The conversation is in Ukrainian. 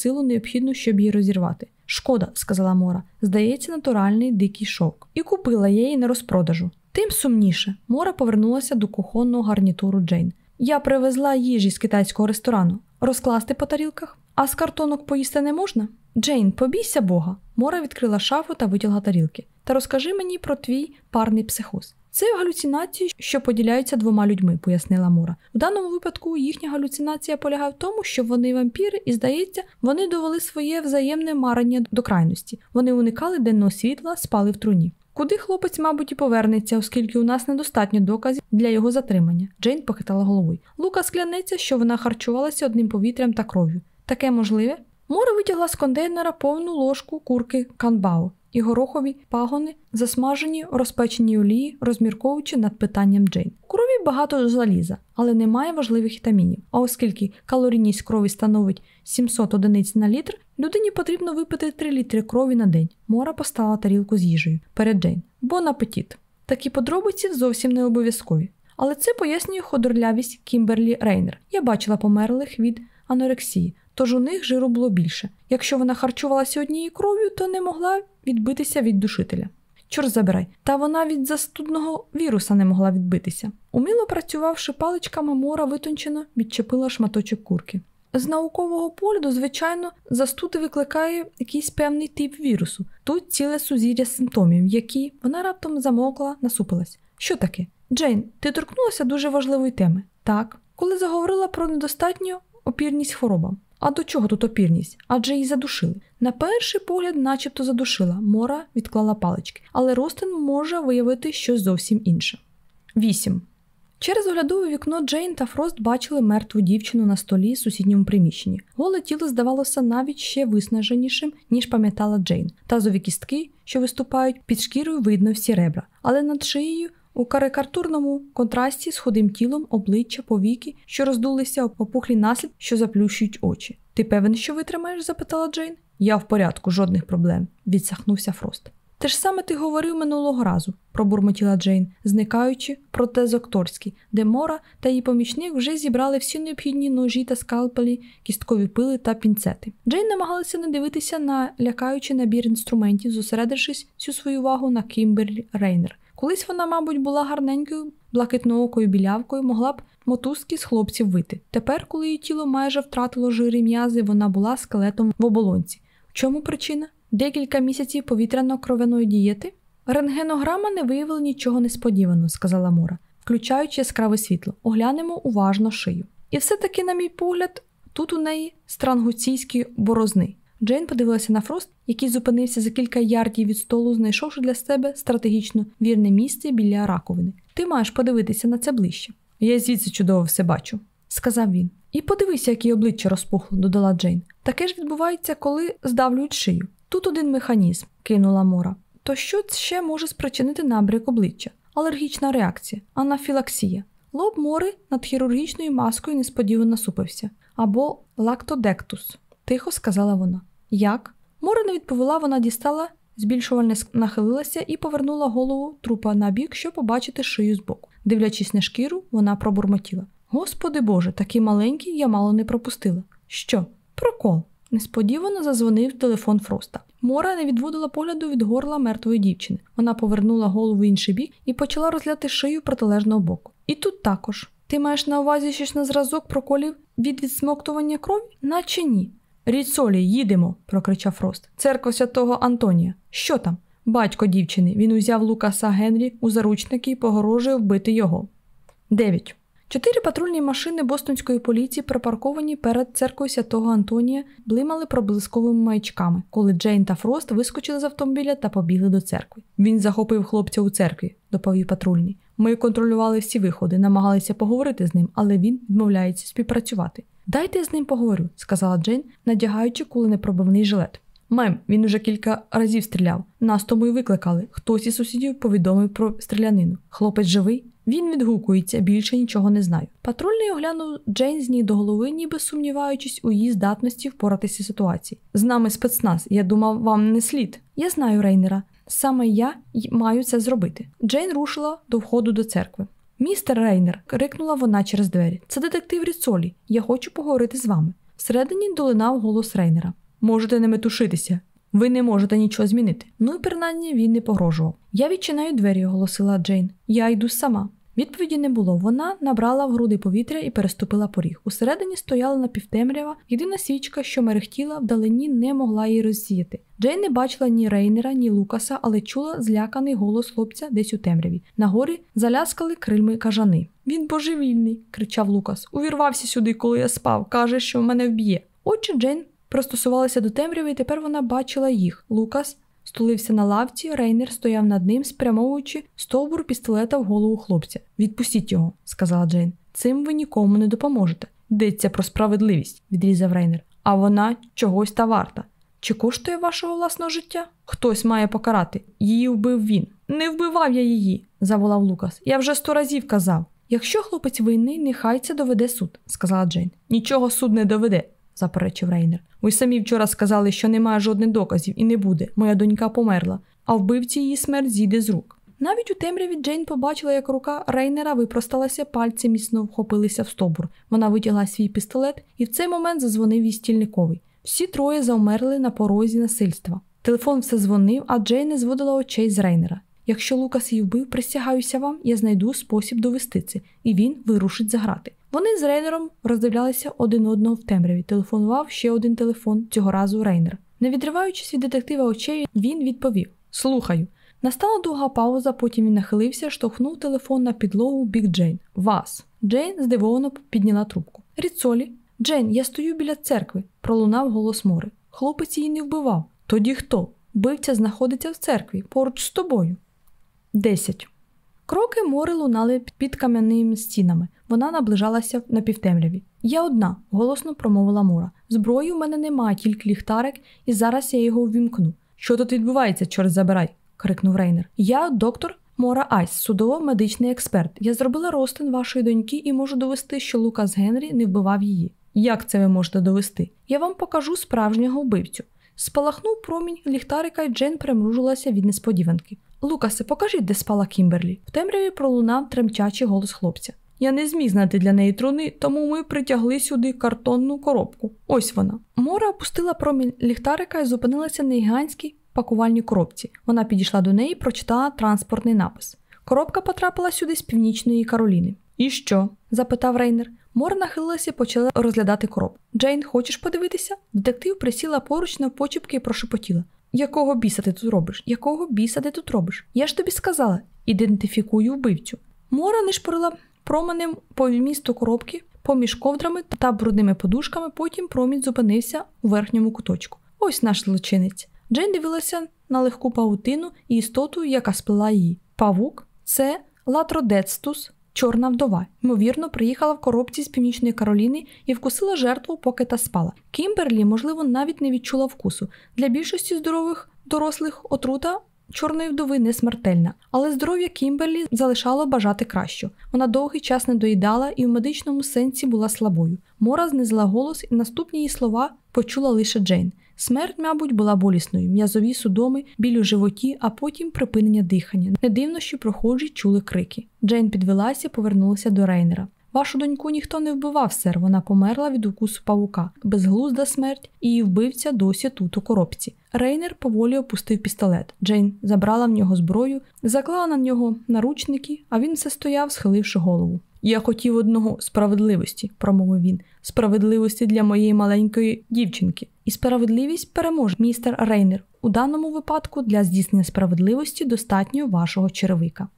силу необхідну, щоб її розірвати. Шкода, сказала Мора, здається, натуральний дикий шовк. І купила я її на розпродажу. Тим сумніше, Мора повернулася до кухонного гарнітуру Джейн. Я привезла їжі з китайського ресторану. Розкласти по тарілках, а з картонок поїсти не можна? Джейн, побійся Бога. Мора відкрила шафу та витягла тарілки. Та розкажи мені про твій парний психоз. Це галюцинації, що поділяються двома людьми, пояснила Мора. У даному випадку їхня галюцинація полягає в тому, що вони вампіри, і здається, вони довели своє взаємне марення до крайності. Вони уникали денного світла, спали в труні. Куди хлопець, мабуть, і повернеться, оскільки у нас недостатньо доказів для його затримання. Джейн похитала головою. Лукас клянеться, що вона харчувалася одним повітрям та кров'ю. Таке можливе? Мора витягла з контейнера повну ложку курки канбао і горохові пагони, засмажені у розпеченій олії, розмірковуючи над питанням Джейн. У крові багато заліза, але немає важливих вітамінів. А оскільки калорійність крові становить 700 одиниць на літр, людині потрібно випити 3 літри крові на день. Мора поставила тарілку з їжею перед Джейн. Бон апетіт. Такі подробиці зовсім не обов'язкові. Але це пояснює ходорлявість Кімберлі Рейнер. Я бачила померлих від анорексії, тож у них жиру було більше. Якщо вона харчувалася однією кров'ю, то не могла відбитися від душителя. Чорт забирай, та вона від застудного віруса не могла відбитися. Уміло працювавши паличками, мора витончено відчепила шматочок курки. З наукового погляду, звичайно, застуди викликає якийсь певний тип вірусу. Тут ціле сузір'я симптомів, які вона раптом замокла, насупилась. Що таке? Джейн, ти торкнулася дуже важливої теми. Так, коли заговорила про недостатню опірність хворобам. А до чого тут опірність? Адже її задушили. На перший погляд, начебто задушила, Мора відклала палички, але Ростин може виявити щось зовсім інше. 8. Через оглядове вікно Джейн та Фрост бачили мертву дівчину на столі в сусідньому приміщенні. Голе тіло здавалося навіть ще виснаженішим, ніж пам'ятала Джейн. Тазові кістки, що виступають під шкірою, видно всі ребра, але над шиєю у карикатурному контрасті з худим тілом обличчя, повіки, що роздулися опухлі наслід, що заплющують очі. Ти певен, що витримаєш? запитала Джейн. Я в порядку, жодних проблем, відсахнувся Фрост. Те ж саме ти говорив минулого разу, пробурмотіла Джейн, зникаючи в прозекторській, де Мора та її помічник вже зібрали всі необхідні ножі та скалпелі, кісткові пили та пінцети. Джейн намагалася не дивитися на лякаючий набір інструментів, зосередившись всю свою увагу на Кімберлі Рейнер. Колись вона, мабуть, була гарненькою, блакитноокою білявкою, могла б мотузки з хлопців вити. Тепер, коли її тіло майже втратило жир і м'язи, вона була скелетом в оболонці. В чому причина? Декілька місяців повітряно-кровяної дієти? Рентгенограма не виявила нічого несподіваного, сказала Мора, включаючи яскраве світло. Оглянемо уважно шию. І все-таки, на мій погляд, тут у неї странгуційські борозни. Джейн подивилася на Фрост, який зупинився за кілька ярдів від столу, знайшовши для себе стратегічно вірне місце біля раковини. Ти маєш подивитися на це ближче. Я звідси чудово все бачу, сказав він. І подивися, яке обличчя розпухло, додала Джейн. Таке ж відбувається, коли здавлюють шию. Тут один механізм, кинула Мора. То що ще може спричинити набряк обличчя? Алергічна реакція, анафілаксія. Лоб мори над хірургічною маскою несподівано насупився. Або лактодектус, тихо сказала вона. Як? Мора не відповіла, вона дістала, збільшувальне нахилилася і повернула голову трупа на бік, щоб побачити шию збоку. Дивлячись на шкіру, вона пробурмотіла. Господи Боже, такий маленький я мало не пропустила. Що? Прокол. Несподівано зазвонив телефон Фроста. Мора не відводила погляду від горла мертвої дівчини. Вона повернула голову в інший бік і почала розгляти шию протилежного боку. І тут також. Ти маєш на увазі щось на зразок проколів від відсмоктування крові? Наче ні. Ріцолі, їдемо, прокричав Фрост. Церква святого Антонія. Що там? Батько дівчини. Він узяв Лукаса Генрі у заручники і погрожує вбити його. 9. Чотири патрульні машини бостонської поліції, припарковані перед церквою святого Антонія, блимали проблисковими маячками, коли Джейн та Фрост вискочили з автомобіля та побігли до церкви. Він захопив хлопця у церкві, доповів патрульний. Ми контролювали всі виходи, намагалися поговорити з ним, але він відмовляється співпрацювати. Дайте я з ним поговорю, сказала Джейн, надягаючи куленепробивний жилет. Мем, він уже кілька разів стріляв. Нас тому й викликали. Хтось із сусідів повідомив про стрілянину. Хлопець живий? Він відгукується, більше нічого не знаю. Патрульний оглянув Джейн з ніг до голови, ніби сумніваючись у її здатності впоратися ситуації. З нами спецназ, я думав, вам не слід. Я знаю Рейнера. Саме я маю це зробити. Джейн рушила до входу до церкви. Містер Рейнер, крикнула вона через двері. Це детектив Ріцолі. Я хочу поговорити з вами. Всередині долинав голос Рейнера. Можете не метушитися. Ви не можете нічого змінити. Ну і принаймні він не погрожував. Я відчинаю двері, оголосила Джейн. Я йду сама. Відповіді не було. Вона набрала в груди повітря і переступила поріг. Усередині стояла напівтемрява, єдина свічка, що мерехтіла, вдалині не могла її розсіяти. Джейн не бачила ні Рейнера, ні Лукаса, але чула зляканий голос хлопця десь у темряві. Нагорі заляскали крильми кажани. Він божевільний, кричав Лукас. Увірвався сюди, коли я спав. Каже, що мене вб'є. Очі Джейн пристосувалися до темряви, і тепер вона бачила їх. Лукас стулився на лавці, Рейнер стояв над ним, спрямовуючи стовбур пістолета в голову хлопця. Відпустіть його, сказала Джейн. Цим ви нікому не допоможете. Йдеться про справедливість, відрізав Рейнер. А вона чогось та варта. Чи коштує вашого власного життя? Хтось має покарати. Її вбив він. Не вбивав я її, заволав Лукас. Я вже сто разів казав. Якщо хлопець винний, нехай це доведе суд, сказала Джейн. Нічого суд не доведе, заперечив Рейнер. Ви самі вчора сказали, що немає жодних доказів і не буде. Моя донька померла, а вбивці її смерть зійде з рук. Навіть у темряві Джейн побачила, як рука Рейнера випросталася, пальці міцно вхопилися в стобур. Вона витягла свій пістолет, і в цей момент зазвонив їй стільниковий. Всі троє завмерли на порозі насильства. Телефон все дзвонив, а Джейн не зводила очей з Рейнера. Якщо Лукас її вбив, присягаюся вам, я знайду спосіб довести це, і він вирушить заграти. Вони з Рейнером роздивлялися один одного в темряві. Телефонував ще один телефон, цього разу Рейнер. Не відриваючись від детектива очей, він відповів: Слухаю. Настала довга пауза, потім він нахилився, штовхнув телефон на підлогу бік Джейн. Вас. Джейн здивовано підняла трубку. Ріцолі, Джейн, я стою біля церкви, пролунав голос Мори. Хлопець її не вбивав. Тоді хто? Бивця знаходиться в церкві поруч з тобою. Десять. Кроки мори лунали під кам'яними стінами. Вона наближалася на півтемряві. Я одна, голосно промовила Мора. Зброї в мене немає, тільки ліхтарик, і зараз я його ввімкну. Що тут відбувається, чорт забирай? крикнув Рейнер. Я доктор Мора Айлс, судово-медичний експерт. Я зробила розтин вашої доньки і можу довести, що Лукас Генрі не вбивав її. Як це ви можете довести? Я вам покажу справжнього вбивцю. Спалахнув промінь ліхтарика, і Джейн примружилася від несподіванки. Лукасе, покажіть, де спала Кімберлі. В темряві пролунав тремтячий голос хлопця. Я не зміг знайти для неї труни, тому ми притягли сюди картонну коробку. Ось вона. Мора опустила промінь ліхтарика і зупинилася на гігантській пакувальній коробці. Вона підійшла до неї і прочитала транспортний напис. Коробка потрапила сюди з північної Кароліни. І що? запитав Рейнер. Мора нахилилася і почала розглядати коробку. Джейн, хочеш подивитися? Детектив присіла поруч на почіпки і прошепотіла. Якого біса ти тут робиш? Якого біса ти тут робиш? Я ж тобі сказала, ідентифікую вбивцю. Мора нишпорила променем по місту коробки поміж ковдрами та брудними подушками, потім промінь зупинився у верхньому куточку. Ось наш злочинець. Джейн дивилася на легку паутину і істоту, яка сплела її. Павук це Latrodectus, чорна вдова. Ймовірно, приїхала в коробці з північної Кароліни і вкусила жертву, поки та спала. Кімберлі, можливо, навіть не відчула вкусу. Для більшості здорових дорослих отрута. Чорної вдови не смертельна, але здоров'я Кімберлі залишало бажати кращого. Вона довгий час недоїдала і в медичному сенсі була слабою. Мора знизила голос, і наступні її слова почула лише Джейн. Смерть, мабуть, була болісною, м'язові судоми, біль у животі, а потім припинення дихання. Не дивно, що прохожі чули крики. Джейн підвелася повернулася до Рейнера. Вашу доньку ніхто не вбивав, сер. Вона померла від укусу павука, безглузда смерть, і її вбивця досі тут у коробці. Рейнер поволі опустив пістолет. Джейн забрала в нього зброю, заклала на нього наручники, а він все стояв, схиливши голову. Я хотів одного справедливості, промовив він, справедливості для моєї маленької дівчинки. І справедливість переможе, містер Рейнер. У даному випадку для здійснення справедливості достатньо вашого черевика.